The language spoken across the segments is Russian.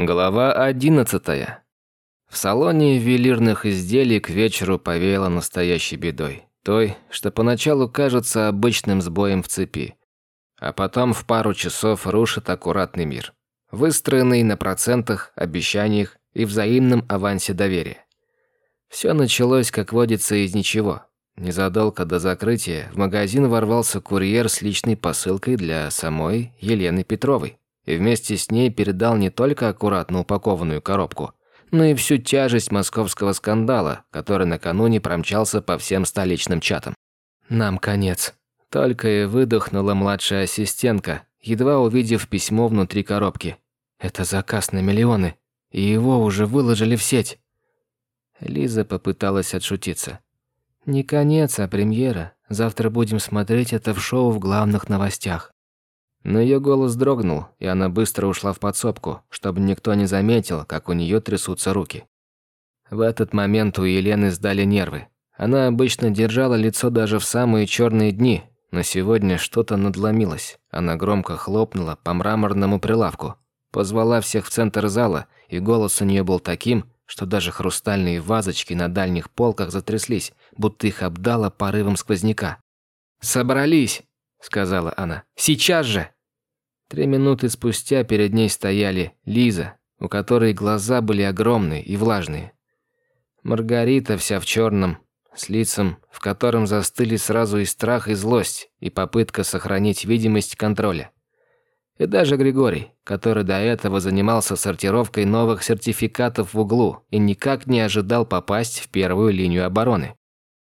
Глава 11. В салоне ювелирных изделий к вечеру повеяло настоящей бедой. Той, что поначалу кажется обычным сбоем в цепи. А потом в пару часов рушит аккуратный мир. Выстроенный на процентах, обещаниях и взаимном авансе доверия. Все началось, как водится, из ничего. Незадолго до закрытия в магазин ворвался курьер с личной посылкой для самой Елены Петровой и вместе с ней передал не только аккуратно упакованную коробку, но и всю тяжесть московского скандала, который накануне промчался по всем столичным чатам. «Нам конец», – только и выдохнула младшая ассистентка, едва увидев письмо внутри коробки. «Это заказ на миллионы, и его уже выложили в сеть». Лиза попыталась отшутиться. «Не конец, а премьера. Завтра будем смотреть это в шоу в главных новостях». Но ее голос дрогнул, и она быстро ушла в подсобку, чтобы никто не заметил, как у нее трясутся руки. В этот момент у Елены сдали нервы. Она обычно держала лицо даже в самые черные дни, но сегодня что-то надломилось. Она громко хлопнула по мраморному прилавку, позвала всех в центр зала, и голос у нее был таким, что даже хрустальные вазочки на дальних полках затряслись, будто их обдало порывом сквозняка. «Собрались!» – сказала она. «Сейчас же!» Три минуты спустя перед ней стояли Лиза, у которой глаза были огромные и влажные. Маргарита вся в черном, с лицом, в котором застыли сразу и страх, и злость, и попытка сохранить видимость контроля. И даже Григорий, который до этого занимался сортировкой новых сертификатов в углу и никак не ожидал попасть в первую линию обороны.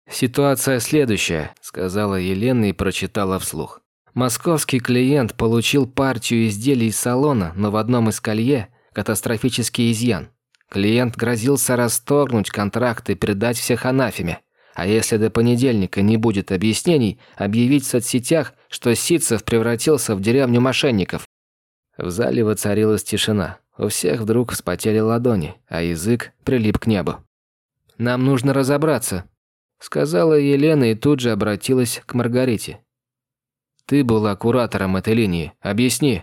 «Ситуация следующая», – сказала Елена и прочитала вслух. Московский клиент получил партию изделий из салона, но в одном из колье – катастрофический изъян. Клиент грозился расторгнуть контракт и предать всех анафеме. А если до понедельника не будет объяснений, объявить в соцсетях, что Ситцев превратился в деревню мошенников. В зале воцарилась тишина. У всех вдруг вспотели ладони, а язык прилип к небу. «Нам нужно разобраться», сказала Елена и тут же обратилась к Маргарите. «Ты была куратором этой линии. Объясни».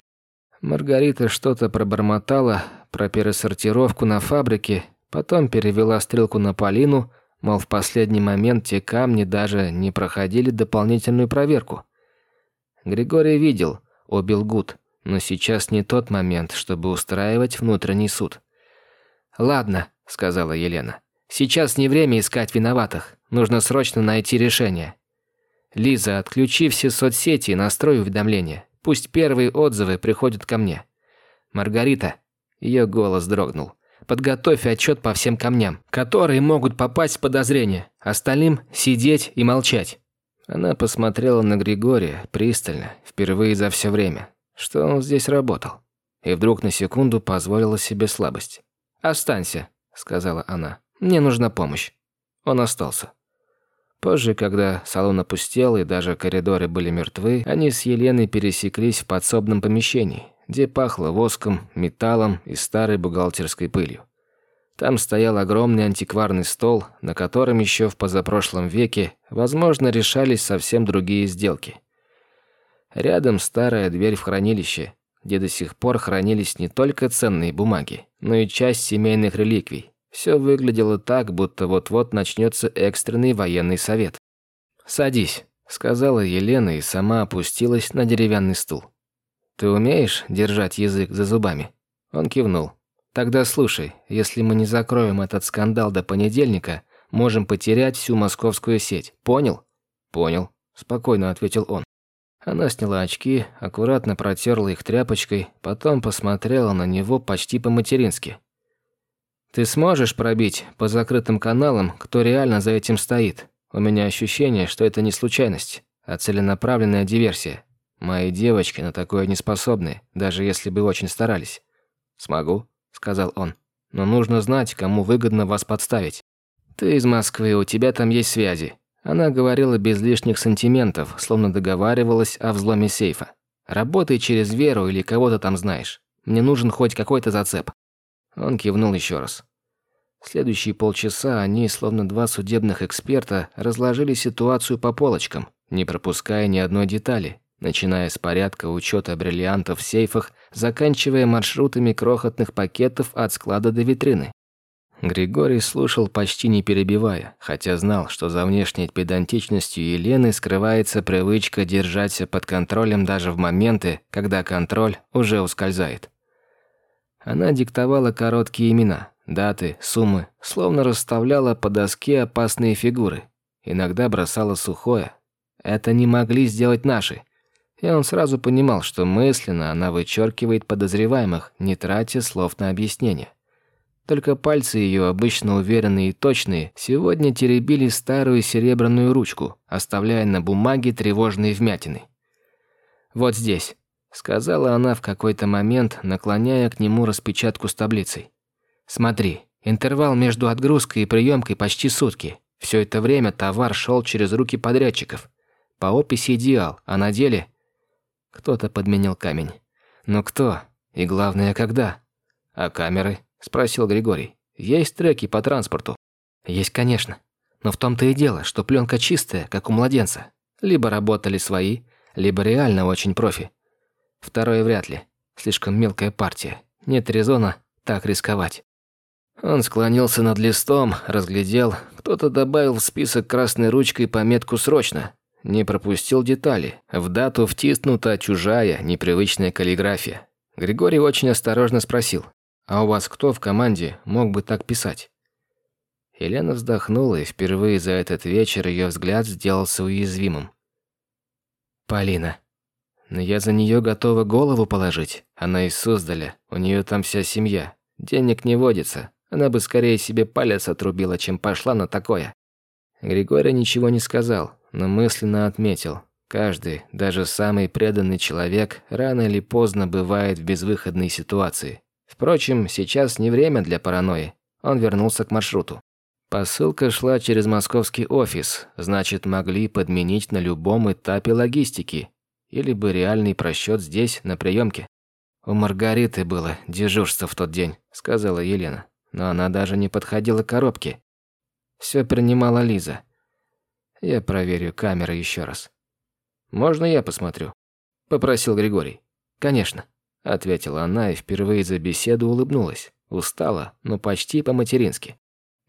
Маргарита что-то пробормотала про пересортировку на фабрике, потом перевела стрелку на Полину, мол, в последний момент те камни даже не проходили дополнительную проверку. Григорий видел, обил Гуд, но сейчас не тот момент, чтобы устраивать внутренний суд. «Ладно», — сказала Елена. «Сейчас не время искать виноватых. Нужно срочно найти решение. Лиза, отключи все соцсети и настрой уведомления. Пусть первые отзывы приходят ко мне. Маргарита, ее голос дрогнул. Подготовь отчет по всем камням, которые могут попасть в подозрение. Остальным сидеть и молчать. Она посмотрела на Григория пристально, впервые за все время, что он здесь работал. И вдруг на секунду позволила себе слабость. «Останься», — сказала она. «Мне нужна помощь». Он остался. Позже, когда салон опустел и даже коридоры были мертвы, они с Еленой пересеклись в подсобном помещении, где пахло воском, металлом и старой бухгалтерской пылью. Там стоял огромный антикварный стол, на котором еще в позапрошлом веке, возможно, решались совсем другие сделки. Рядом старая дверь в хранилище, где до сих пор хранились не только ценные бумаги, но и часть семейных реликвий, все выглядело так, будто вот-вот начнется экстренный военный совет. «Садись», — сказала Елена и сама опустилась на деревянный стул. «Ты умеешь держать язык за зубами?» Он кивнул. «Тогда слушай, если мы не закроем этот скандал до понедельника, можем потерять всю московскую сеть. Понял?» «Понял», – спокойно ответил он. Она сняла очки, аккуратно протерла их тряпочкой, потом посмотрела на него почти по-матерински. Ты сможешь пробить по закрытым каналам, кто реально за этим стоит? У меня ощущение, что это не случайность, а целенаправленная диверсия. Мои девочки на такое не способны, даже если бы очень старались. Смогу, сказал он. Но нужно знать, кому выгодно вас подставить. Ты из Москвы, у тебя там есть связи. Она говорила без лишних сантиментов, словно договаривалась о взломе сейфа. Работай через Веру или кого-то там знаешь. Мне нужен хоть какой-то зацеп. Он кивнул еще раз. Следующие полчаса они, словно два судебных эксперта, разложили ситуацию по полочкам, не пропуская ни одной детали, начиная с порядка учета бриллиантов в сейфах, заканчивая маршрутами крохотных пакетов от склада до витрины. Григорий слушал почти не перебивая, хотя знал, что за внешней педантичностью Елены скрывается привычка держать себя под контролем даже в моменты, когда контроль уже ускользает. Она диктовала короткие имена, даты, суммы, словно расставляла по доске опасные фигуры. Иногда бросала сухое. Это не могли сделать наши. И он сразу понимал, что мысленно она вычеркивает подозреваемых, не тратя слов на объяснение. Только пальцы ее, обычно уверенные и точные, сегодня теребили старую серебряную ручку, оставляя на бумаге тревожные вмятины. «Вот здесь», — сказала она в какой-то момент, наклоняя к нему распечатку с таблицей. «Смотри, интервал между отгрузкой и приемкой почти сутки. Все это время товар шел через руки подрядчиков. По описи идеал, а на деле...» Кто-то подменил камень. «Но кто? И главное, когда? А камеры?» спросил Григорий. Есть треки по транспорту? Есть, конечно. Но в том-то и дело, что пленка чистая, как у младенца. Либо работали свои, либо реально очень профи. Второе вряд ли. Слишком мелкая партия. Нет резона так рисковать. Он склонился над листом, разглядел. Кто-то добавил в список красной ручкой пометку «Срочно». Не пропустил детали. В дату втиснута чужая, непривычная каллиграфия. Григорий очень осторожно спросил. А у вас кто в команде мог бы так писать?» Елена вздохнула, и впервые за этот вечер ее взгляд сделался уязвимым. «Полина. Но я за нее готова голову положить. Она из Суздаля, у нее там вся семья. Денег не водится. Она бы скорее себе палец отрубила, чем пошла на такое». Григорий ничего не сказал, но мысленно отметил. Каждый, даже самый преданный человек, рано или поздно бывает в безвыходной ситуации. Впрочем, сейчас не время для паранойи. Он вернулся к маршруту. Посылка шла через московский офис, значит, могли подменить на любом этапе логистики. Или бы реальный просчет здесь, на приемке. «У Маргариты было дежурство в тот день», — сказала Елена. Но она даже не подходила к коробке. Все принимала Лиза. Я проверю камеры еще раз. «Можно я посмотрю?» — попросил Григорий. «Конечно». – ответила она и впервые за беседу улыбнулась. Устала, но почти по-матерински.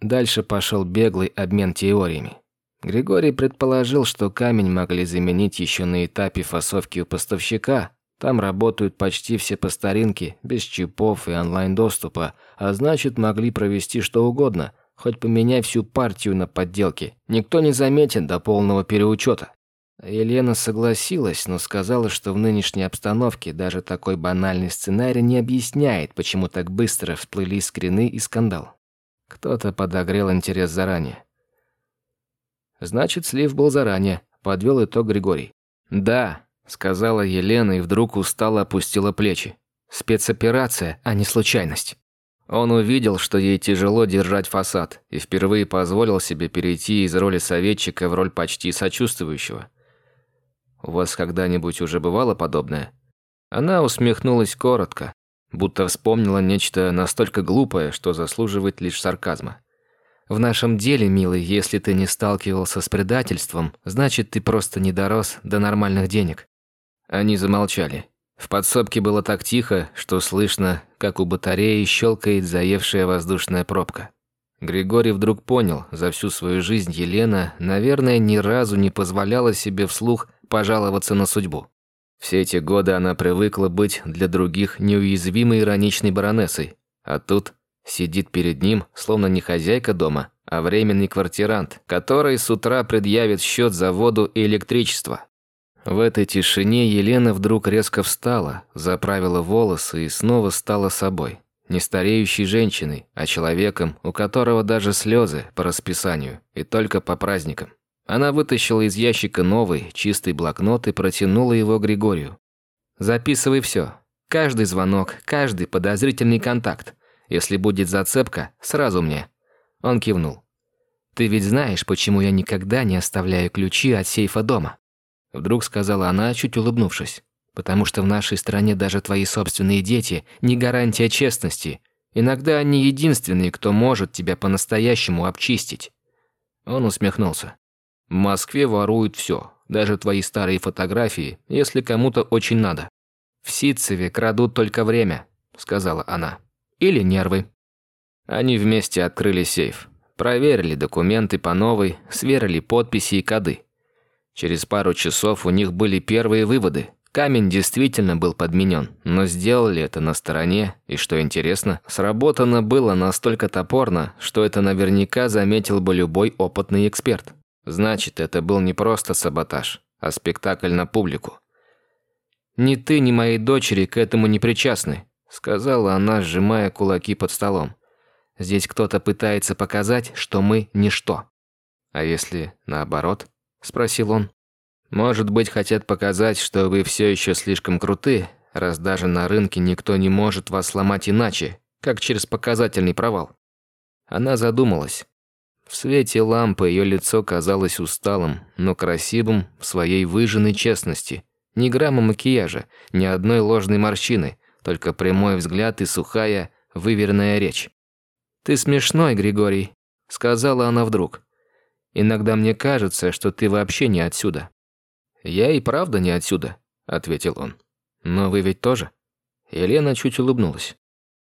Дальше пошел беглый обмен теориями. Григорий предположил, что камень могли заменить еще на этапе фасовки у поставщика. Там работают почти все по старинке, без чипов и онлайн-доступа, а значит, могли провести что угодно, хоть поменяй всю партию на подделки. Никто не заметит до полного переучета. Елена согласилась, но сказала, что в нынешней обстановке даже такой банальный сценарий не объясняет, почему так быстро всплыли скрины и скандал. Кто-то подогрел интерес заранее. Значит, слив был заранее, подвел итог Григорий. «Да», — сказала Елена и вдруг устало опустила плечи. «Спецоперация, а не случайность». Он увидел, что ей тяжело держать фасад, и впервые позволил себе перейти из роли советчика в роль почти сочувствующего. У вас когда-нибудь уже бывало подобное?» Она усмехнулась коротко, будто вспомнила нечто настолько глупое, что заслуживает лишь сарказма. «В нашем деле, милый, если ты не сталкивался с предательством, значит, ты просто не дорос до нормальных денег». Они замолчали. В подсобке было так тихо, что слышно, как у батареи щелкает заевшая воздушная пробка. Григорий вдруг понял, за всю свою жизнь Елена, наверное, ни разу не позволяла себе вслух пожаловаться на судьбу. Все эти годы она привыкла быть для других неуязвимой ироничной баронессой, а тут сидит перед ним, словно не хозяйка дома, а временный квартирант, который с утра предъявит счет за воду и электричество. В этой тишине Елена вдруг резко встала, заправила волосы и снова стала собой не стареющей женщиной, а человеком, у которого даже слезы по расписанию и только по праздникам. Она вытащила из ящика новый, чистый блокнот и протянула его Григорию. «Записывай все. Каждый звонок, каждый подозрительный контакт. Если будет зацепка, сразу мне». Он кивнул. «Ты ведь знаешь, почему я никогда не оставляю ключи от сейфа дома?» Вдруг сказала она, чуть улыбнувшись. Потому что в нашей стране даже твои собственные дети не гарантия честности. Иногда они единственные, кто может тебя по-настоящему обчистить». Он усмехнулся. «В Москве воруют все. даже твои старые фотографии, если кому-то очень надо. В Ситцеве крадут только время, сказала она. Или нервы. Они вместе открыли сейф. Проверили документы по новой, сверили подписи и коды. Через пару часов у них были первые выводы. Камень действительно был подменен, но сделали это на стороне, и, что интересно, сработано было настолько топорно, что это наверняка заметил бы любой опытный эксперт. Значит, это был не просто саботаж, а спектакль на публику. «Ни ты, ни моей дочери к этому не причастны», сказала она, сжимая кулаки под столом. «Здесь кто-то пытается показать, что мы – ничто». «А если наоборот?» – спросил он. Может быть, хотят показать, что вы все еще слишком круты, раз даже на рынке никто не может вас сломать иначе, как через показательный провал. Она задумалась. В свете лампы ее лицо казалось усталым, но красивым в своей выжженной честности. Ни грамма макияжа, ни одной ложной морщины, только прямой взгляд и сухая, выверенная речь. «Ты смешной, Григорий», — сказала она вдруг. «Иногда мне кажется, что ты вообще не отсюда». «Я и правда не отсюда», — ответил он. «Но вы ведь тоже?» Елена чуть улыбнулась.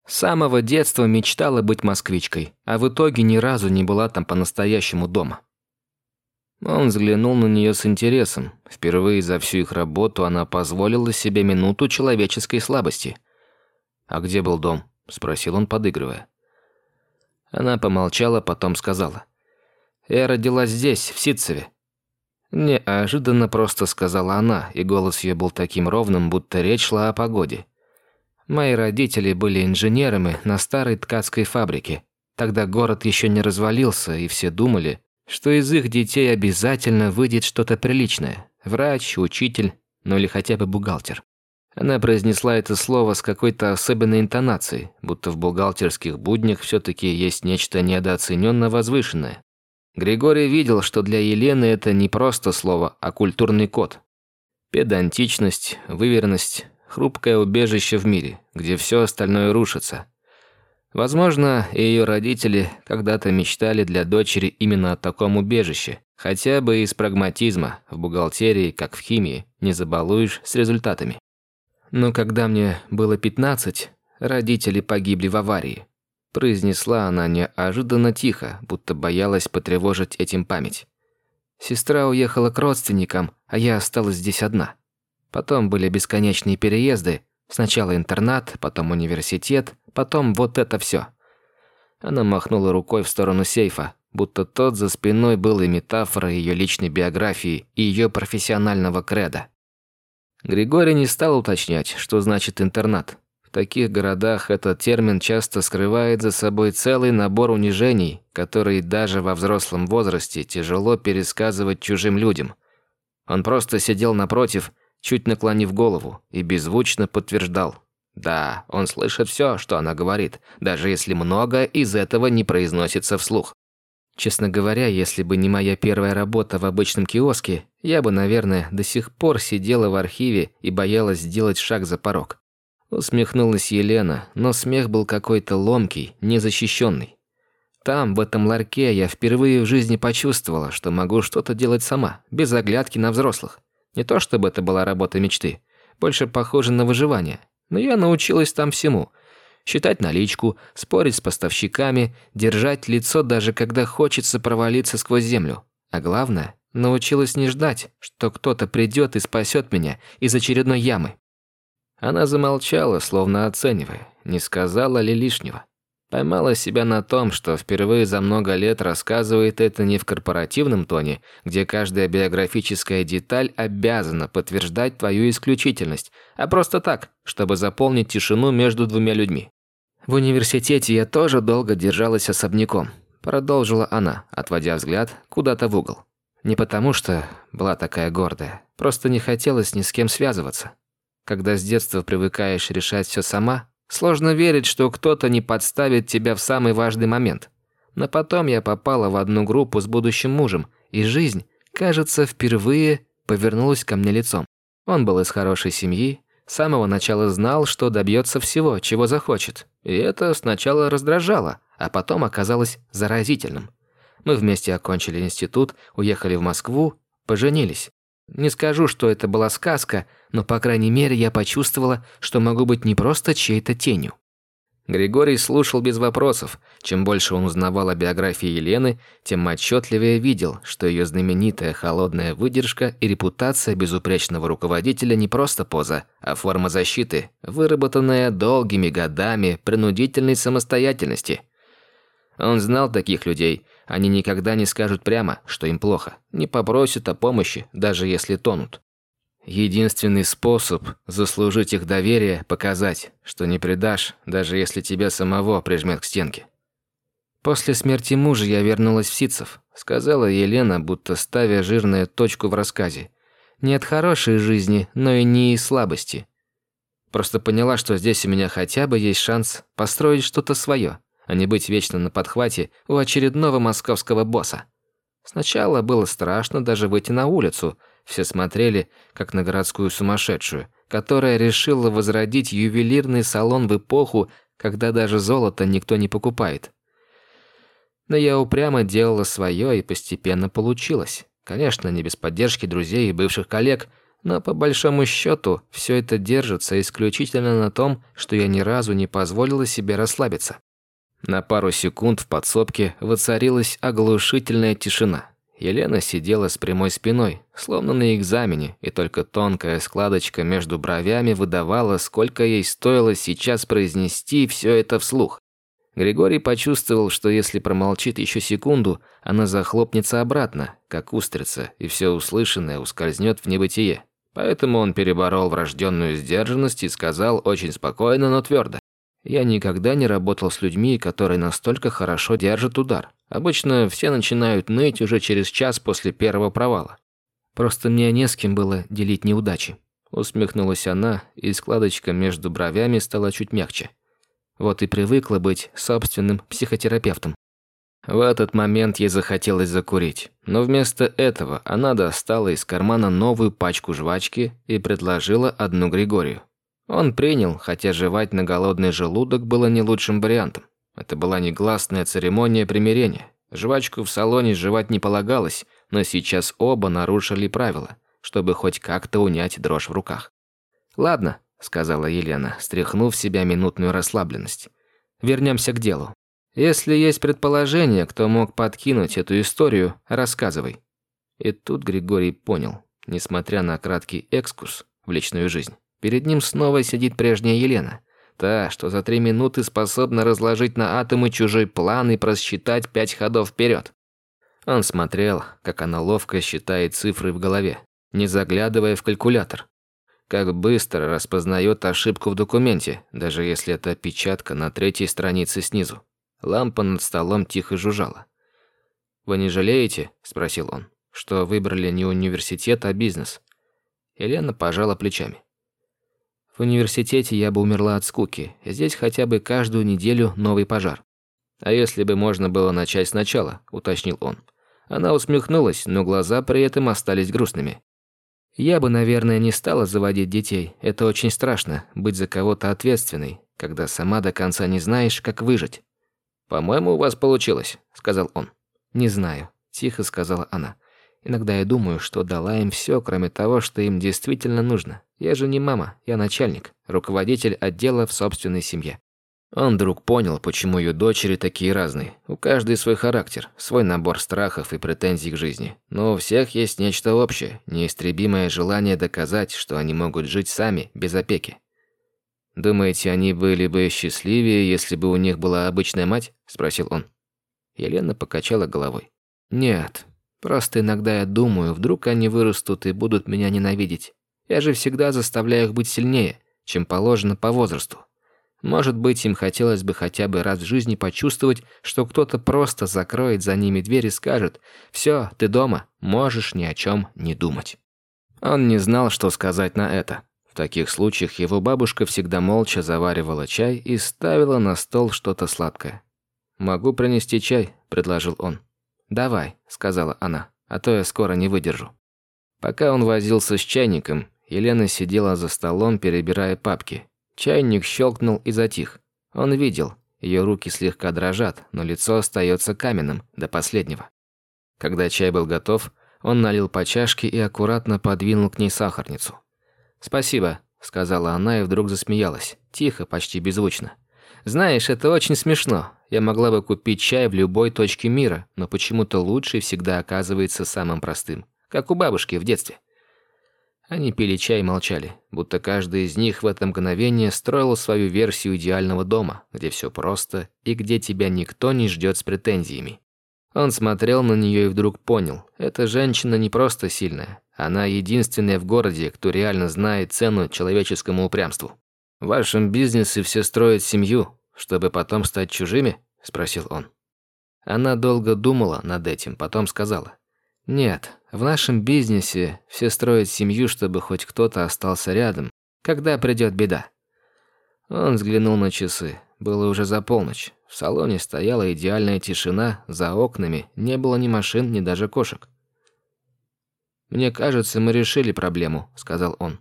С самого детства мечтала быть москвичкой, а в итоге ни разу не была там по-настоящему дома. Он взглянул на нее с интересом. Впервые за всю их работу она позволила себе минуту человеческой слабости. «А где был дом?» – спросил он, подыгрывая. Она помолчала, потом сказала. «Я родилась здесь, в Ситцеве. Неожиданно просто сказала она, и голос ее был таким ровным, будто речь шла о погоде. Мои родители были инженерами на старой ткацкой фабрике. Тогда город еще не развалился, и все думали, что из их детей обязательно выйдет что-то приличное. Врач, учитель, ну или хотя бы бухгалтер. Она произнесла это слово с какой-то особенной интонацией, будто в бухгалтерских буднях все-таки есть нечто недооцененно возвышенное. Григорий видел, что для Елены это не просто слово, а культурный код. Педантичность, выверенность, хрупкое убежище в мире, где все остальное рушится. Возможно, ее родители когда-то мечтали для дочери именно о таком убежище, хотя бы из прагматизма, в бухгалтерии, как в химии, не забалуешь с результатами. Но когда мне было 15, родители погибли в аварии произнесла она неожиданно тихо, будто боялась потревожить этим память. Сестра уехала к родственникам, а я осталась здесь одна. Потом были бесконечные переезды, сначала интернат, потом университет, потом вот это все. Она махнула рукой в сторону сейфа, будто тот за спиной был и метафорой ее личной биографии и ее профессионального креда. Григорий не стал уточнять, что значит интернат. В таких городах этот термин часто скрывает за собой целый набор унижений, которые даже во взрослом возрасте тяжело пересказывать чужим людям. Он просто сидел напротив, чуть наклонив голову, и беззвучно подтверждал. Да, он слышит все, что она говорит, даже если многое из этого не произносится вслух. Честно говоря, если бы не моя первая работа в обычном киоске, я бы, наверное, до сих пор сидела в архиве и боялась сделать шаг за порог. Усмехнулась Елена, но смех был какой-то ломкий, незащищенный. Там, в этом ларьке, я впервые в жизни почувствовала, что могу что-то делать сама, без оглядки на взрослых. Не то чтобы это была работа мечты, больше похоже на выживание. Но я научилась там всему. Считать наличку, спорить с поставщиками, держать лицо даже когда хочется провалиться сквозь землю. А главное, научилась не ждать, что кто-то придет и спасет меня из очередной ямы. Она замолчала, словно оценивая, не сказала ли лишнего. Поймала себя на том, что впервые за много лет рассказывает это не в корпоративном тоне, где каждая биографическая деталь обязана подтверждать твою исключительность, а просто так, чтобы заполнить тишину между двумя людьми. В университете я тоже долго держалась особняком, продолжила она, отводя взгляд куда-то в угол. Не потому что была такая гордая, просто не хотелось ни с кем связываться. Когда с детства привыкаешь решать все сама, сложно верить, что кто-то не подставит тебя в самый важный момент. Но потом я попала в одну группу с будущим мужем, и жизнь, кажется, впервые повернулась ко мне лицом. Он был из хорошей семьи, с самого начала знал, что добьется всего, чего захочет. И это сначала раздражало, а потом оказалось заразительным. Мы вместе окончили институт, уехали в Москву, поженились. Не скажу, что это была сказка, но, по крайней мере, я почувствовала, что могу быть не просто чьей-то тенью. Григорий слушал без вопросов. Чем больше он узнавал о биографии Елены, тем отчетливее видел, что ее знаменитая холодная выдержка и репутация безупречного руководителя не просто поза, а форма защиты, выработанная долгими годами принудительной самостоятельности. Он знал таких людей. Они никогда не скажут прямо, что им плохо, не попросят о помощи, даже если тонут. Единственный способ заслужить их доверие – показать, что не предашь, даже если тебя самого прижмет к стенке. «После смерти мужа я вернулась в Ситцев», – сказала Елена, будто ставя жирную точку в рассказе. «Не от хорошей жизни, но и не из слабости. Просто поняла, что здесь у меня хотя бы есть шанс построить что-то свое, а не быть вечно на подхвате у очередного московского босса. Сначала было страшно даже выйти на улицу – все смотрели, как на городскую сумасшедшую, которая решила возродить ювелирный салон в эпоху, когда даже золото никто не покупает. Но я упрямо делала свое и постепенно получилось. Конечно, не без поддержки друзей и бывших коллег, но по большому счету все это держится исключительно на том, что я ни разу не позволила себе расслабиться. На пару секунд в подсобке воцарилась оглушительная тишина. Елена сидела с прямой спиной, словно на экзамене, и только тонкая складочка между бровями выдавала, сколько ей стоило сейчас произнести все это вслух. Григорий почувствовал, что если промолчит еще секунду, она захлопнется обратно, как устрица, и все услышанное ускользнет в небытие. Поэтому он переборол врожденную сдержанность и сказал очень спокойно, но твердо. «Я никогда не работал с людьми, которые настолько хорошо держат удар. Обычно все начинают ныть уже через час после первого провала. Просто мне не с кем было делить неудачи. Усмехнулась она, и складочка между бровями стала чуть мягче. Вот и привыкла быть собственным психотерапевтом. В этот момент ей захотелось закурить, но вместо этого она достала из кармана новую пачку жвачки и предложила одну Григорию. Он принял, хотя жевать на голодный желудок было не лучшим вариантом. Это была негласная церемония примирения. Жвачку в салоне жевать не полагалось, но сейчас оба нарушили правила, чтобы хоть как-то унять дрожь в руках. «Ладно», — сказала Елена, стряхнув себя минутную расслабленность. «Вернемся к делу. Если есть предположение, кто мог подкинуть эту историю, рассказывай». И тут Григорий понял, несмотря на краткий экскурс в личную жизнь, перед ним снова сидит прежняя Елена — Та, что за три минуты способна разложить на атомы чужой план и просчитать пять ходов вперед. Он смотрел, как она ловко считает цифры в голове, не заглядывая в калькулятор. Как быстро распознает ошибку в документе, даже если это печатка на третьей странице снизу. Лампа над столом тихо жужжала. «Вы не жалеете?» – спросил он. «Что выбрали не университет, а бизнес?» Елена пожала плечами. В университете я бы умерла от скуки. Здесь хотя бы каждую неделю новый пожар. А если бы можно было начать сначала, уточнил он. Она усмехнулась, но глаза при этом остались грустными. Я бы, наверное, не стала заводить детей. Это очень страшно быть за кого-то ответственной, когда сама до конца не знаешь, как выжить. По-моему, у вас получилось, сказал он. Не знаю, тихо сказала она. Иногда я думаю, что дала им все, кроме того, что им действительно нужно. Я же не мама, я начальник, руководитель отдела в собственной семье. Он вдруг понял, почему ее дочери такие разные. У каждой свой характер, свой набор страхов и претензий к жизни. Но у всех есть нечто общее, неистребимое желание доказать, что они могут жить сами, без опеки. «Думаете, они были бы счастливее, если бы у них была обычная мать?» – спросил он. Елена покачала головой. «Нет, Просто иногда я думаю, вдруг они вырастут и будут меня ненавидеть. Я же всегда заставляю их быть сильнее, чем положено по возрасту. Может быть, им хотелось бы хотя бы раз в жизни почувствовать, что кто-то просто закроет за ними дверь и скажет «Все, ты дома, можешь ни о чем не думать». Он не знал, что сказать на это. В таких случаях его бабушка всегда молча заваривала чай и ставила на стол что-то сладкое. «Могу принести чай», – предложил он. «Давай», — сказала она, — «а то я скоро не выдержу». Пока он возился с чайником, Елена сидела за столом, перебирая папки. Чайник щелкнул и затих. Он видел, ее руки слегка дрожат, но лицо остается каменным до последнего. Когда чай был готов, Он налил по чашке и аккуратно подвинул к ней сахарницу. «Спасибо», — сказала она и вдруг засмеялась. Тихо, почти беззвучно. «Знаешь, это очень смешно. Я могла бы купить чай в любой точке мира, но почему-то лучший всегда оказывается самым простым. Как у бабушки в детстве». Они пили чай и молчали, будто каждый из них в это мгновение строил свою версию идеального дома, где все просто и где тебя никто не ждет с претензиями. Он смотрел на нее и вдруг понял, эта женщина не просто сильная, она единственная в городе, кто реально знает цену человеческому упрямству. «В вашем бизнесе все строят семью, чтобы потом стать чужими?» – спросил он. Она долго думала над этим, потом сказала. «Нет, в нашем бизнесе все строят семью, чтобы хоть кто-то остался рядом, когда придет беда». Он взглянул на часы. Было уже за полночь. В салоне стояла идеальная тишина, за окнами не было ни машин, ни даже кошек. «Мне кажется, мы решили проблему», — сказал он.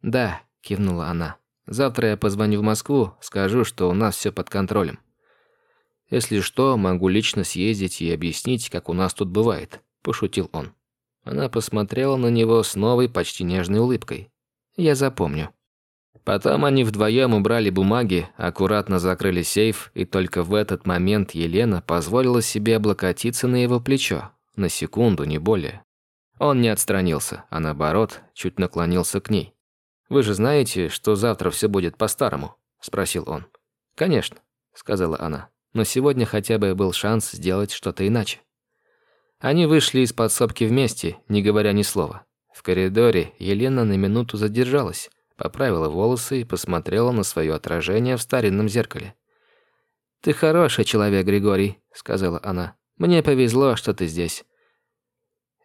«Да», — кивнула она. «Завтра я позвоню в Москву, скажу, что у нас все под контролем. Если что, могу лично съездить и объяснить, как у нас тут бывает. – пошутил он. Она посмотрела на него с новой, почти нежной улыбкой. «Я запомню». Потом они вдвоем убрали бумаги, аккуратно закрыли сейф, и только в этот момент Елена позволила себе облокотиться на его плечо. На секунду, не более. Он не отстранился, а наоборот, чуть наклонился к ней. «Вы же знаете, что завтра все будет по-старому?» – спросил он. «Конечно», – сказала она. «Но сегодня хотя бы был шанс сделать что-то иначе». Они вышли из подсобки вместе, не говоря ни слова. В коридоре Елена на минуту задержалась, поправила волосы и посмотрела на свое отражение в старинном зеркале. «Ты хороший человек, Григорий», — сказала она. «Мне повезло, что ты здесь».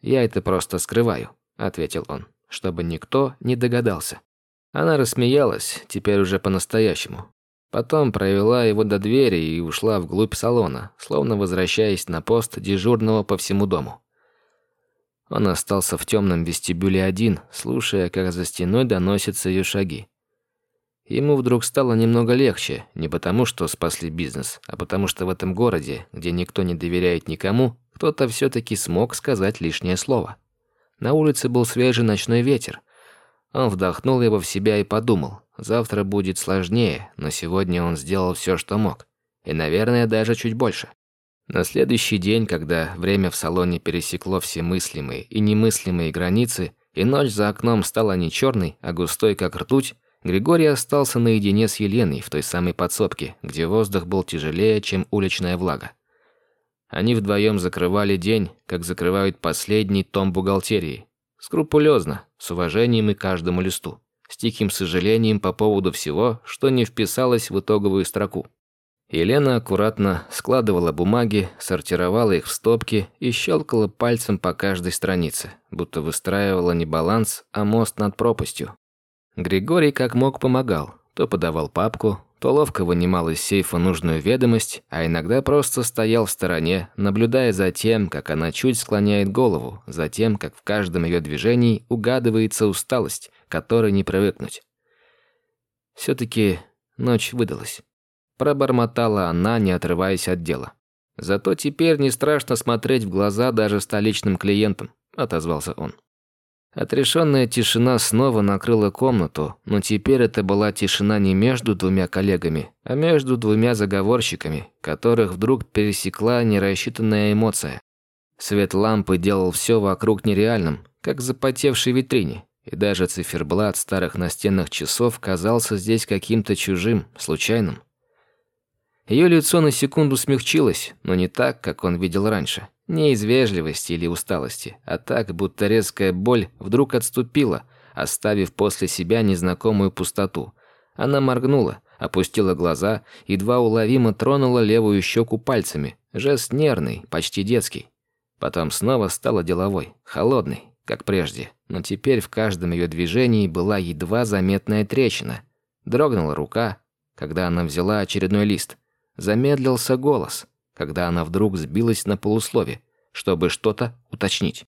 «Я это просто скрываю», — ответил он, чтобы никто не догадался. Она рассмеялась, теперь уже по-настоящему. Потом провела его до двери и ушла вглубь салона, словно возвращаясь на пост дежурного по всему дому. Он остался в темном вестибюле один, слушая, как за стеной доносятся ее шаги. Ему вдруг стало немного легче, не потому что спасли бизнес, а потому что в этом городе, где никто не доверяет никому, кто-то все-таки смог сказать лишнее слово. На улице был свежий ночной ветер. Он вдохнул его в себя и подумал, Завтра будет сложнее, но сегодня он сделал все, что мог. И, наверное, даже чуть больше. На следующий день, когда время в салоне пересекло все мыслимые и немыслимые границы, и ночь за окном стала не черной, а густой, как ртуть, Григорий остался наедине с Еленой в той самой подсобке, где воздух был тяжелее, чем уличная влага. Они вдвоем закрывали день, как закрывают последний том бухгалтерии. Скрупулезно, с уважением и каждому листу с тихим сожалением по поводу всего, что не вписалось в итоговую строку. Елена аккуратно складывала бумаги, сортировала их в стопки и щелкала пальцем по каждой странице, будто выстраивала не баланс, а мост над пропастью. Григорий как мог помогал, то подавал папку, то ловко вынимал из сейфа нужную ведомость, а иногда просто стоял в стороне, наблюдая за тем, как она чуть склоняет голову, за тем, как в каждом ее движении угадывается усталость, которой не привыкнуть. Все-таки ночь выдалась. Пробормотала она, не отрываясь от дела. «Зато теперь не страшно смотреть в глаза даже столичным клиентам», – отозвался он. Отрешенная тишина снова накрыла комнату, но теперь это была тишина не между двумя коллегами, а между двумя заговорщиками, которых вдруг пересекла нерассчитанная эмоция. Свет лампы делал все вокруг нереальным, как запотевшей витрине, и даже циферблат старых настенных часов казался здесь каким-то чужим, случайным. Ее лицо на секунду смягчилось, но не так, как он видел раньше. Не из вежливости или усталости, а так, будто резкая боль вдруг отступила, оставив после себя незнакомую пустоту. Она моргнула, опустила глаза, едва уловимо тронула левую щеку пальцами. Жест нервный, почти детский. Потом снова стала деловой, холодной, как прежде, но теперь в каждом ее движении была едва заметная трещина. Дрогнула рука, когда она взяла очередной лист. Замедлился голос, когда она вдруг сбилась на полуслове, чтобы что-то уточнить.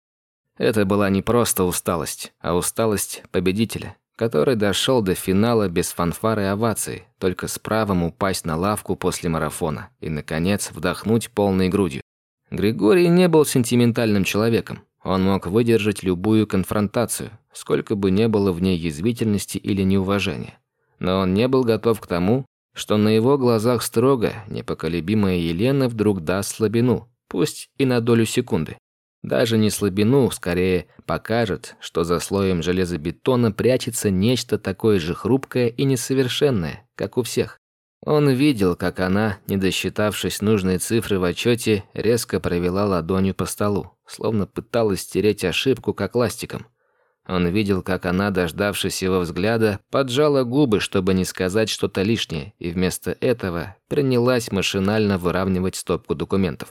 Это была не просто усталость, а усталость победителя, который дошел до финала без фанфары и овации, только с правом упасть на лавку после марафона и, наконец, вдохнуть полной грудью. Григорий не был сентиментальным человеком. Он мог выдержать любую конфронтацию, сколько бы не было в ней язвительности или неуважения. Но он не был готов к тому, что на его глазах строго непоколебимая Елена вдруг даст слабину, пусть и на долю секунды. Даже не слабину, скорее покажет, что за слоем железобетона прячется нечто такое же хрупкое и несовершенное, как у всех. Он видел, как она, не досчитавшись нужной цифры в отчете, резко провела ладонью по столу, словно пыталась стереть ошибку, как ластиком. Он видел, как она, дождавшись его взгляда, поджала губы, чтобы не сказать что-то лишнее, и вместо этого принялась машинально выравнивать стопку документов.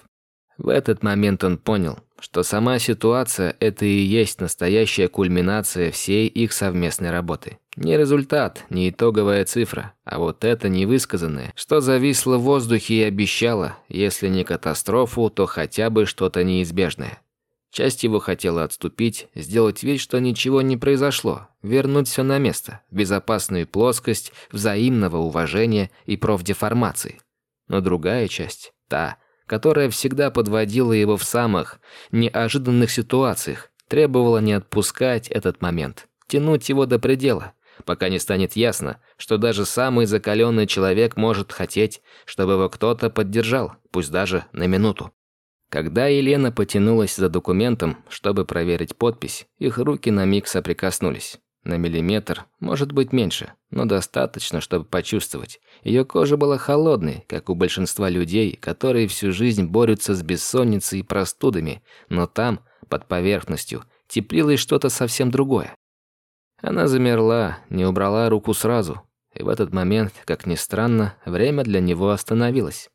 В этот момент он понял, что сама ситуация – это и есть настоящая кульминация всей их совместной работы. Не результат, не итоговая цифра, а вот это невысказанное, что зависло в воздухе и обещало, если не катастрофу, то хотя бы что-то неизбежное. Часть его хотела отступить, сделать вид, что ничего не произошло, вернуть все на место, безопасную плоскость взаимного уважения и профдеформации. Но другая часть, та, которая всегда подводила его в самых неожиданных ситуациях, требовала не отпускать этот момент, тянуть его до предела, пока не станет ясно, что даже самый закаленный человек может хотеть, чтобы его кто-то поддержал, пусть даже на минуту. Когда Елена потянулась за документом, чтобы проверить подпись, их руки на миг соприкоснулись. На миллиметр, может быть меньше, но достаточно, чтобы почувствовать. Ее кожа была холодной, как у большинства людей, которые всю жизнь борются с бессонницей и простудами, но там, под поверхностью, теплилось что-то совсем другое. Она замерла, не убрала руку сразу, и в этот момент, как ни странно, время для него остановилось.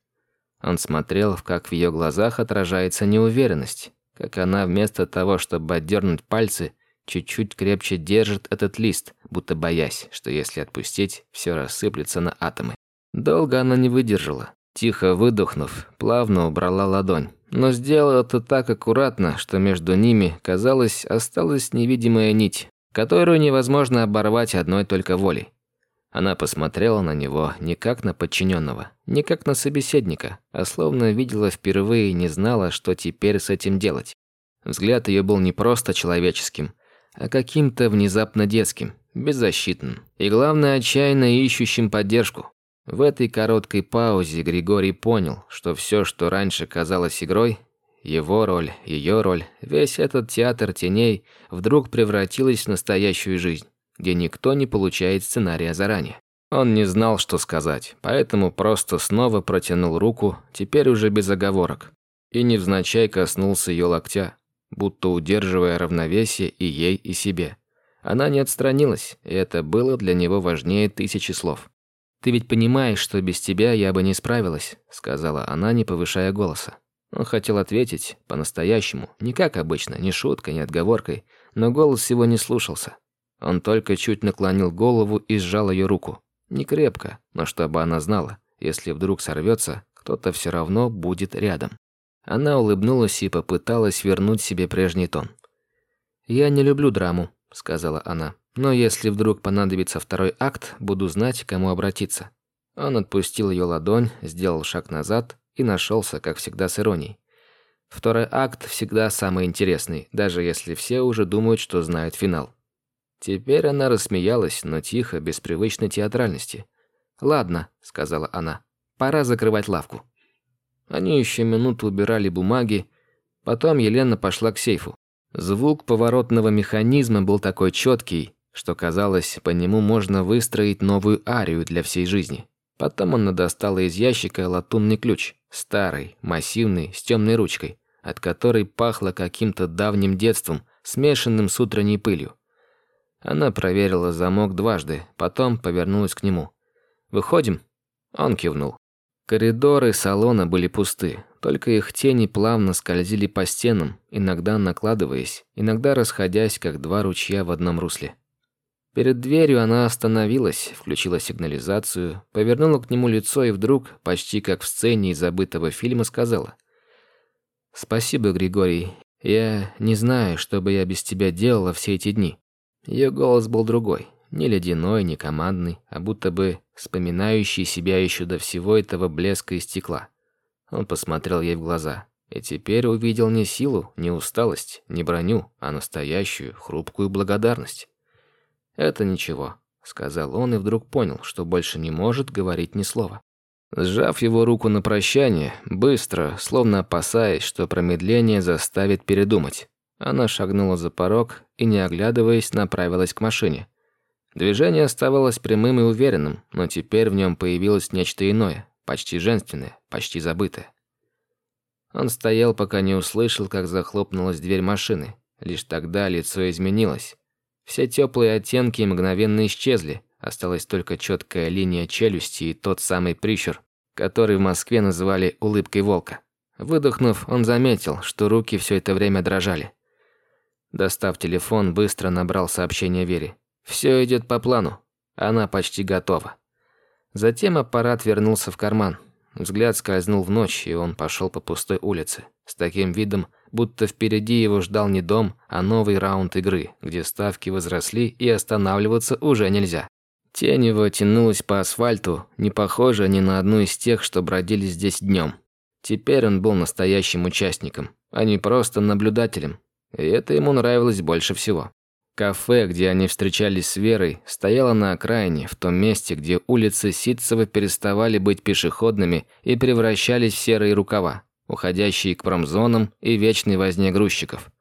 Он смотрел, как в ее глазах отражается неуверенность, как она вместо того, чтобы отдернуть пальцы, чуть-чуть крепче держит этот лист, будто боясь, что если отпустить, все рассыплется на атомы. Долго она не выдержала. Тихо выдохнув, плавно убрала ладонь. Но сделала это так аккуратно, что между ними, казалось, осталась невидимая нить, которую невозможно оборвать одной только волей. Она посмотрела на него не как на подчиненного, не как на собеседника, а словно видела впервые и не знала, что теперь с этим делать. Взгляд ее был не просто человеческим, а каким-то внезапно детским, беззащитным и, главное, отчаянно ищущим поддержку. В этой короткой паузе Григорий понял, что все, что раньше казалось игрой, его роль, ее роль, весь этот театр теней вдруг превратилась в настоящую жизнь, где никто не получает сценария заранее. Он не знал, что сказать, поэтому просто снова протянул руку, теперь уже без оговорок, и невзначай коснулся ее локтя, будто удерживая равновесие и ей, и себе. Она не отстранилась, и это было для него важнее тысячи слов. «Ты ведь понимаешь, что без тебя я бы не справилась», — сказала она, не повышая голоса. Он хотел ответить по-настоящему, не как обычно, ни шуткой, ни отговоркой, но голос его не слушался. Он только чуть наклонил голову и сжал ее руку. Не крепко, но чтобы она знала, если вдруг сорвется, кто-то все равно будет рядом. Она улыбнулась и попыталась вернуть себе прежний тон. «Я не люблю драму», — сказала она. «Но если вдруг понадобится второй акт, буду знать, к кому обратиться». Он отпустил ее ладонь, сделал шаг назад и нашелся, как всегда, с иронией. Второй акт всегда самый интересный, даже если все уже думают, что знают финал. Теперь она рассмеялась, но тихо, без привычной театральности. «Ладно», — сказала она, — «пора закрывать лавку». Они еще минуту убирали бумаги, потом Елена пошла к сейфу. Звук поворотного механизма был такой четкий, что казалось, по нему можно выстроить новую арию для всей жизни. Потом она достала из ящика латунный ключ, старый, массивный, с темной ручкой, от которой пахло каким-то давним детством, смешанным с утренней пылью. Она проверила замок дважды, потом повернулась к нему. «Выходим?» Он кивнул. Коридоры салона были пусты, только их тени плавно скользили по стенам, иногда накладываясь, иногда расходясь, как два ручья в одном русле. Перед дверью она остановилась, включила сигнализацию, повернула к нему лицо и вдруг, почти как в сцене из забытого фильма, сказала. «Спасибо, Григорий. Я не знаю, что бы я без тебя делала все эти дни». Ее голос был другой, не ледяной, не командный, а будто бы вспоминающий себя еще до всего этого блеска и стекла. Он посмотрел ей в глаза. И теперь увидел не силу, не усталость, не броню, а настоящую, хрупкую благодарность. «Это ничего», — сказал он и вдруг понял, что больше не может говорить ни слова. Сжав его руку на прощание, быстро, словно опасаясь, что промедление заставит передумать, она шагнула за порог и, не оглядываясь, направилась к машине. Движение оставалось прямым и уверенным, но теперь в нем появилось нечто иное, почти женственное, почти забытое. Он стоял, пока не услышал, как захлопнулась дверь машины. Лишь тогда лицо изменилось. Все теплые оттенки мгновенно исчезли, осталась только четкая линия челюсти и тот самый прищур, который в Москве называли улыбкой волка. Выдохнув, он заметил, что руки все это время дрожали. Достав телефон, быстро набрал сообщение Вере. Все идет по плану. Она почти готова. Затем аппарат вернулся в карман. Взгляд скользнул в ночь, и он пошел по пустой улице. С таким видом, будто впереди его ждал не дом, а новый раунд игры, где ставки возросли и останавливаться уже нельзя. Тень его тянулась по асфальту, не похожа ни на одну из тех, что бродили здесь днем. Теперь он был настоящим участником, а не просто наблюдателем, и это ему нравилось больше всего. Кафе, где они встречались с Верой, стояло на окраине, в том месте, где улицы Ситцева переставали быть пешеходными и превращались в серые рукава, уходящие к промзонам и вечной возне грузчиков.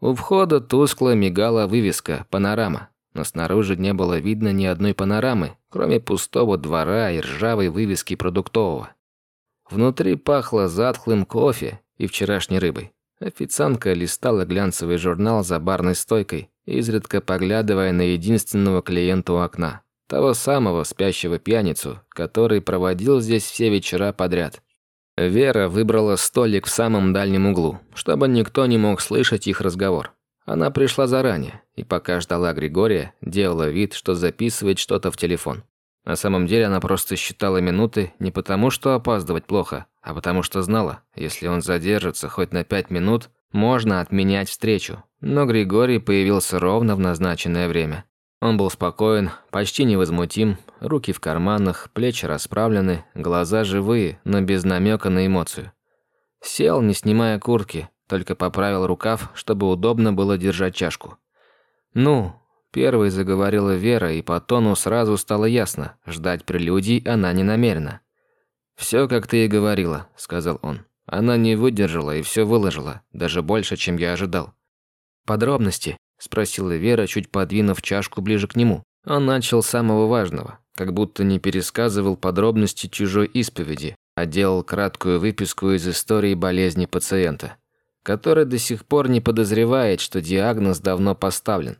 У входа тускло мигала вывеска «Панорама», но снаружи не было видно ни одной панорамы, кроме пустого двора и ржавой вывески продуктового. Внутри пахло затхлым кофе и вчерашней рыбой. Официантка листала глянцевый журнал за барной стойкой, изредка поглядывая на единственного клиента у окна. Того самого спящего пьяницу, который проводил здесь все вечера подряд. Вера выбрала столик в самом дальнем углу, чтобы никто не мог слышать их разговор. Она пришла заранее, и пока ждала Григория, делала вид, что записывает что-то в телефон. На самом деле она просто считала минуты не потому, что опаздывать плохо, а потому что знала, если он задержится хоть на пять минут, можно отменять встречу. Но Григорий появился ровно в назначенное время. Он был спокоен, почти невозмутим, руки в карманах, плечи расправлены, глаза живые, но без намека на эмоцию. Сел, не снимая куртки, только поправил рукав, чтобы удобно было держать чашку. «Ну, Первой заговорила Вера, и по тону сразу стало ясно, ждать прелюдий она не намерена. «Все, как ты и говорила», – сказал он. Она не выдержала и все выложила, даже больше, чем я ожидал. «Подробности?» – спросила Вера, чуть подвинув чашку ближе к нему. Он начал с самого важного, как будто не пересказывал подробности чужой исповеди, а делал краткую выписку из истории болезни пациента, который до сих пор не подозревает, что диагноз давно поставлен.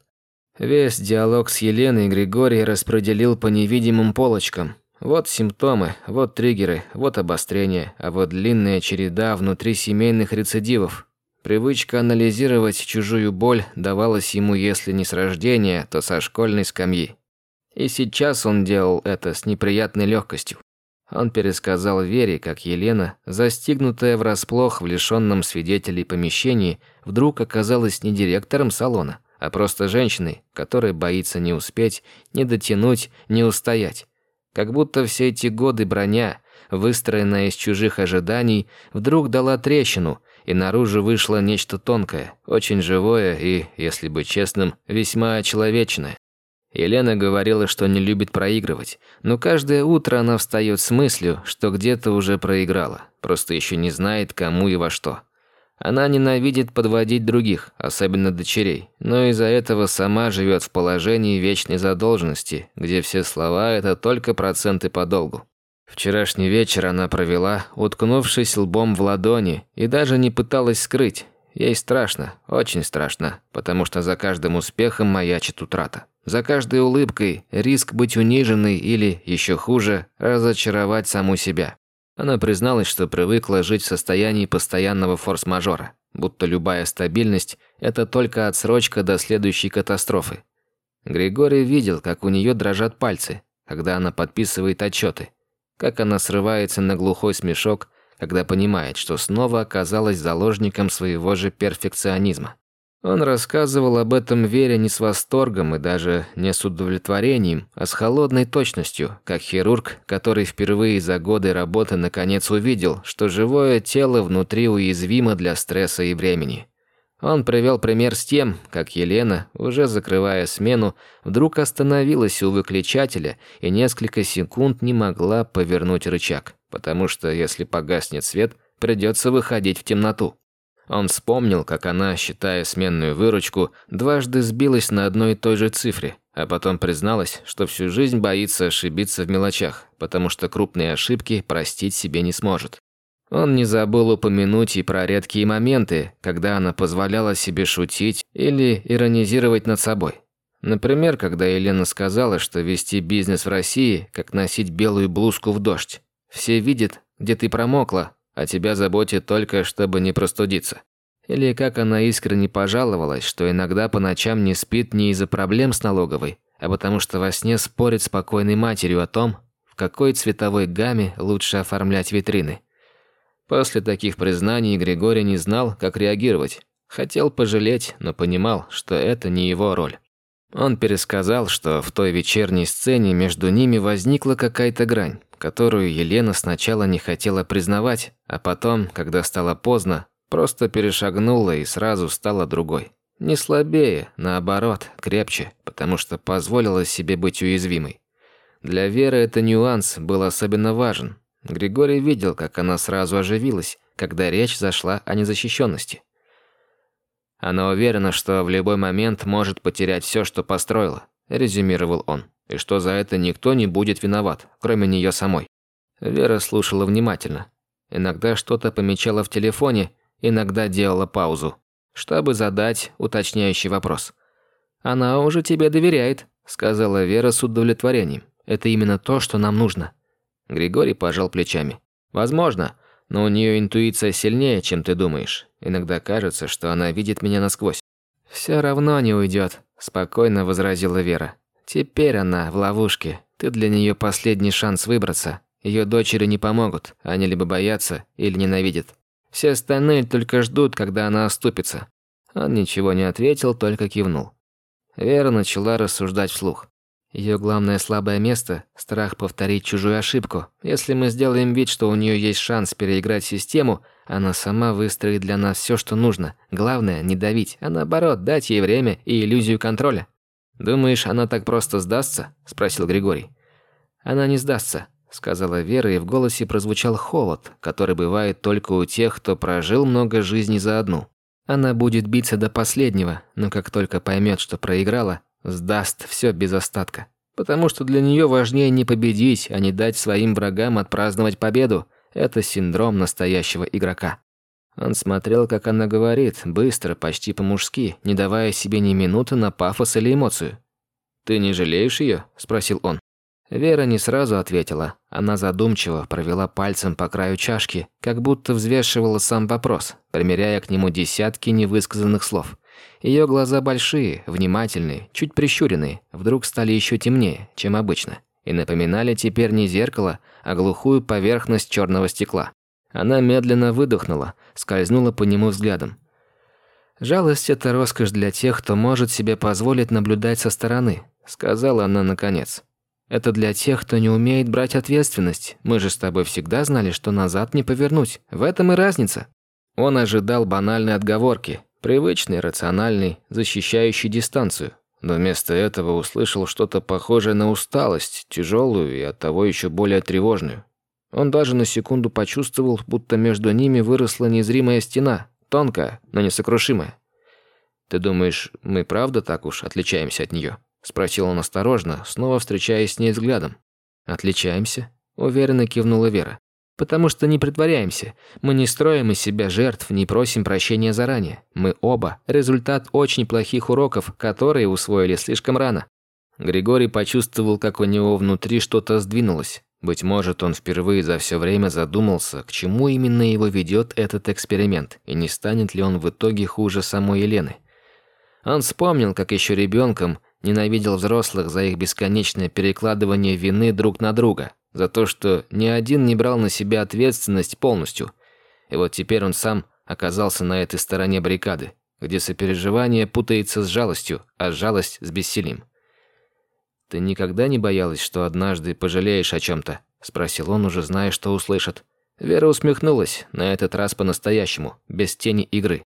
Весь диалог с Еленой Григорий распределил по невидимым полочкам. Вот симптомы, вот триггеры, вот обострение, а вот длинная череда внутрисемейных рецидивов. Привычка анализировать чужую боль давалась ему, если не с рождения, то со школьной скамьи. И сейчас он делал это с неприятной легкостью. Он пересказал Вере, как Елена, застигнутая врасплох в лишенном свидетелей помещении, вдруг оказалась не директором салона, а просто женщиной, которая боится не успеть, не дотянуть, не устоять. Как будто все эти годы броня, выстроенная из чужих ожиданий, вдруг дала трещину, и наружу вышло нечто тонкое, очень живое и, если быть честным, весьма человечное. Елена говорила, что не любит проигрывать, но каждое утро она встает с мыслью, что где-то уже проиграла, просто еще не знает, кому и во что. Она ненавидит подводить других, особенно дочерей, но из-за этого сама живет в положении вечной задолженности, где все слова – это только проценты по долгу. Вчерашний вечер она провела, уткнувшись лбом в ладони, и даже не пыталась скрыть. Ей страшно, очень страшно, потому что за каждым успехом маячит утрата. За каждой улыбкой риск быть униженной или, еще хуже, разочаровать саму себя. Она призналась, что привыкла жить в состоянии постоянного форс-мажора, будто любая стабильность – это только отсрочка до следующей катастрофы. Григорий видел, как у нее дрожат пальцы, когда она подписывает отчеты, как она срывается на глухой смешок, когда понимает, что снова оказалась заложником своего же перфекционизма. Он рассказывал об этом Вере не с восторгом и даже не с удовлетворением, а с холодной точностью, как хирург, который впервые за годы работы наконец увидел, что живое тело внутри уязвимо для стресса и времени. Он привел пример с тем, как Елена, уже закрывая смену, вдруг остановилась у выключателя и несколько секунд не могла повернуть рычаг, потому что если погаснет свет, придется выходить в темноту. Он вспомнил, как она, считая сменную выручку, дважды сбилась на одной и той же цифре, а потом призналась, что всю жизнь боится ошибиться в мелочах, потому что крупные ошибки простить себе не сможет. Он не забыл упомянуть и про редкие моменты, когда она позволяла себе шутить или иронизировать над собой. Например, когда Елена сказала, что вести бизнес в России, как носить белую блузку в дождь. Все видят, где ты промокла, а тебя заботит только, чтобы не простудиться. Или как она искренне пожаловалась, что иногда по ночам не спит не из-за проблем с налоговой, а потому что во сне спорит с покойной матерью о том, в какой цветовой гамме лучше оформлять витрины. После таких признаний Григорий не знал, как реагировать. Хотел пожалеть, но понимал, что это не его роль. Он пересказал, что в той вечерней сцене между ними возникла какая-то грань, которую Елена сначала не хотела признавать, а потом, когда стало поздно, просто перешагнула и сразу стала другой. Не слабее, наоборот, крепче, потому что позволила себе быть уязвимой. Для Веры этот нюанс был особенно важен. Григорий видел, как она сразу оживилась, когда речь зашла о незащищенности. Она уверена, что в любой момент может потерять все, что построила, резюмировал он, и что за это никто не будет виноват, кроме нее самой. Вера слушала внимательно. Иногда что-то помечала в телефоне, иногда делала паузу, чтобы задать уточняющий вопрос. «Она уже тебе доверяет», — сказала Вера с удовлетворением. «Это именно то, что нам нужно». Григорий пожал плечами. «Возможно, но у нее интуиция сильнее, чем ты думаешь. Иногда кажется, что она видит меня насквозь. Все равно не уйдет, спокойно возразила Вера. Теперь она в ловушке. Ты для нее последний шанс выбраться. Ее дочери не помогут. Они либо боятся, или ненавидят. Все остальные только ждут, когда она оступится. Он ничего не ответил, только кивнул. Вера начала рассуждать вслух. Ее главное слабое место – страх повторить чужую ошибку. Если мы сделаем вид, что у нее есть шанс переиграть систему, она сама выстроит для нас все, что нужно. Главное – не давить, а наоборот, дать ей время и иллюзию контроля. «Думаешь, она так просто сдастся?» – спросил Григорий. «Она не сдастся», – сказала Вера, и в голосе прозвучал холод, который бывает только у тех, кто прожил много жизней за одну. Она будет биться до последнего, но как только поймет, что проиграла, Сдаст все без остатка. Потому что для нее важнее не победить, а не дать своим врагам отпраздновать победу. Это синдром настоящего игрока. Он смотрел, как она говорит, быстро, почти по-мужски, не давая себе ни минуты на пафос или эмоцию. «Ты не жалеешь ее? спросил он. Вера не сразу ответила. Она задумчиво провела пальцем по краю чашки, как будто взвешивала сам вопрос, примеряя к нему десятки невысказанных слов. Ее глаза большие, внимательные, чуть прищуренные, вдруг стали еще темнее, чем обычно, и напоминали теперь не зеркало, а глухую поверхность черного стекла. Она медленно выдохнула, скользнула по нему взглядом. «Жалость – это роскошь для тех, кто может себе позволить наблюдать со стороны», – сказала она наконец. «Это для тех, кто не умеет брать ответственность. Мы же с тобой всегда знали, что назад не повернуть. В этом и разница». Он ожидал банальной отговорки, Привычный, рациональный, защищающий дистанцию. Но вместо этого услышал что-то похожее на усталость, тяжелую и оттого еще более тревожную. Он даже на секунду почувствовал, будто между ними выросла незримая стена, тонкая, но несокрушимая. «Ты думаешь, мы правда так уж отличаемся от нее?» – спросил он осторожно, снова встречаясь с ней взглядом. «Отличаемся?» – уверенно кивнула Вера. Потому что не притворяемся. Мы не строим из себя жертв, не просим прощения заранее. Мы оба – результат очень плохих уроков, которые усвоили слишком рано. Григорий почувствовал, как у него внутри что-то сдвинулось. Быть может, он впервые за все время задумался, к чему именно его ведет этот эксперимент, и не станет ли он в итоге хуже самой Елены. Он вспомнил, как еще ребенком ненавидел взрослых за их бесконечное перекладывание вины друг на друга, за то, что ни один не брал на себя ответственность полностью. И вот теперь он сам оказался на этой стороне баррикады. где сопереживание путается с жалостью, а жалость с бессилием. «Ты никогда не боялась, что однажды пожалеешь о чем-то?» – спросил он, уже зная, что услышит. Вера усмехнулась, на этот раз по-настоящему, без тени игры.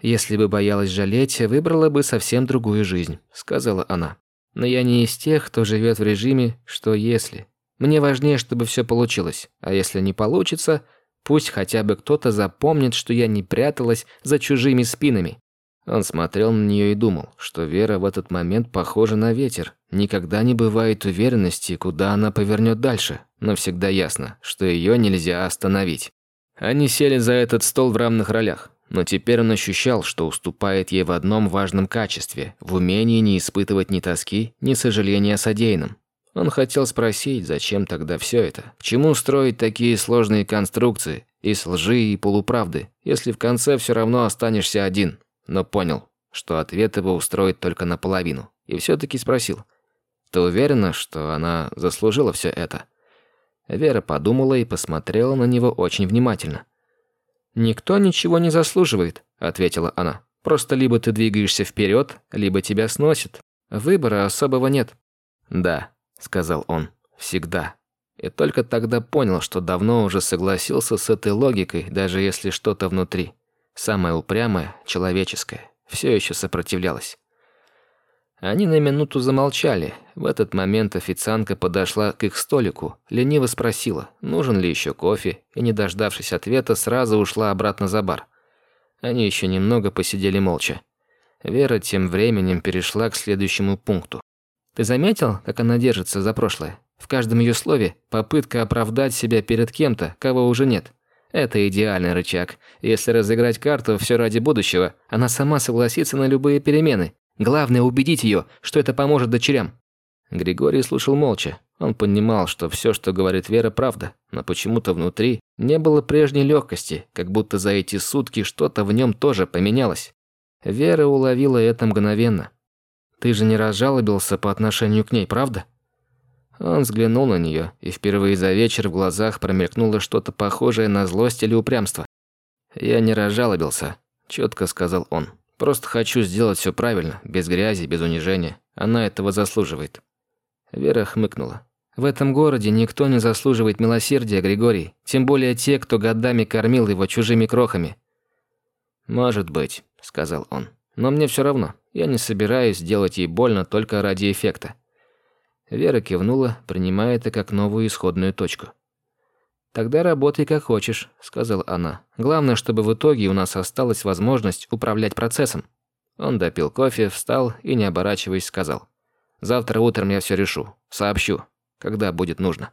«Если бы боялась жалеть, выбрала бы совсем другую жизнь», – сказала она. «Но я не из тех, кто живет в режиме «что если». Мне важнее, чтобы все получилось, а если не получится, пусть хотя бы кто-то запомнит, что я не пряталась за чужими спинами, он смотрел на нее и думал, что Вера в этот момент похожа на ветер. Никогда не бывает уверенности, куда она повернет дальше, но всегда ясно, что ее нельзя остановить. Они сели за этот стол в равных ролях, но теперь он ощущал, что уступает ей в одном важном качестве – в умении не испытывать ни тоски, ни сожаления о содеянном. Он хотел спросить, зачем тогда все это? К чему строить такие сложные конструкции из лжи и полуправды, если в конце все равно останешься один? Но понял, что ответ его устроит только наполовину, и все-таки спросил. «Ты уверена, что она заслужила все это?» Вера подумала и посмотрела на него очень внимательно. «Никто ничего не заслуживает», — ответила она. «Просто либо ты двигаешься вперед, либо тебя сносит. Выбора особого нет». «Да», — сказал он, — «всегда». И только тогда понял, что давно уже согласился с этой логикой, даже если что-то внутри самое упрямое, человеческое, все еще сопротивлялось. Они на минуту замолчали. В этот момент официантка подошла к их столику, лениво спросила, нужен ли еще кофе, и, не дождавшись ответа, сразу ушла обратно за бар. Они еще немного посидели молча. Вера тем временем перешла к следующему пункту. «Ты заметил, как она держится за прошлое? В каждом ее слове попытка оправдать себя перед кем-то, кого уже нет. Это идеальный рычаг. Если разыграть карту все ради будущего, она сама согласится на любые перемены. Главное убедить ее, что это поможет дочерям. Григорий слушал молча. Он понимал, что все, что говорит Вера, правда, но почему-то внутри не было прежней легкости, как будто за эти сутки что-то в нем тоже поменялось. Вера уловила это мгновенно. «Ты же не разжалобился по отношению к ней, правда?» Он взглянул на нее, и впервые за вечер в глазах промелькнуло что-то похожее на злость или упрямство. «Я не разжалобился», – четко сказал он. «Просто хочу сделать все правильно, без грязи, без унижения. Она этого заслуживает». Вера хмыкнула. «В этом городе никто не заслуживает милосердия, Григорий, тем более те, кто годами кормил его чужими крохами». «Может быть», – сказал он. «Но мне все равно. Я не собираюсь делать ей больно только ради эффекта. Вера кивнула, принимая это как новую исходную точку. «Тогда работай как хочешь», – сказала она. «Главное, чтобы в итоге у нас осталась возможность управлять процессом». Он допил кофе, встал и, не оборачиваясь, сказал. «Завтра утром я все решу. Сообщу, когда будет нужно».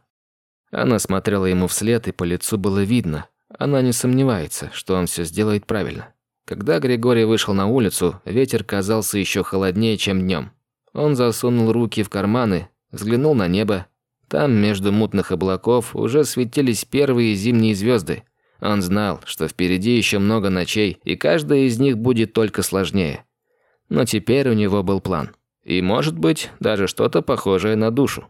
Она смотрела ему вслед, и по лицу было видно. Она не сомневается, что он все сделает правильно. Когда Григорий вышел на улицу, ветер казался еще холоднее, чем днем. Он засунул руки в карманы, Взглянул на небо. Там, между мутных облаков, уже светились первые зимние звезды. Он знал, что впереди еще много ночей, и каждая из них будет только сложнее. Но теперь у него был план. И, может быть, даже что-то похожее на душу.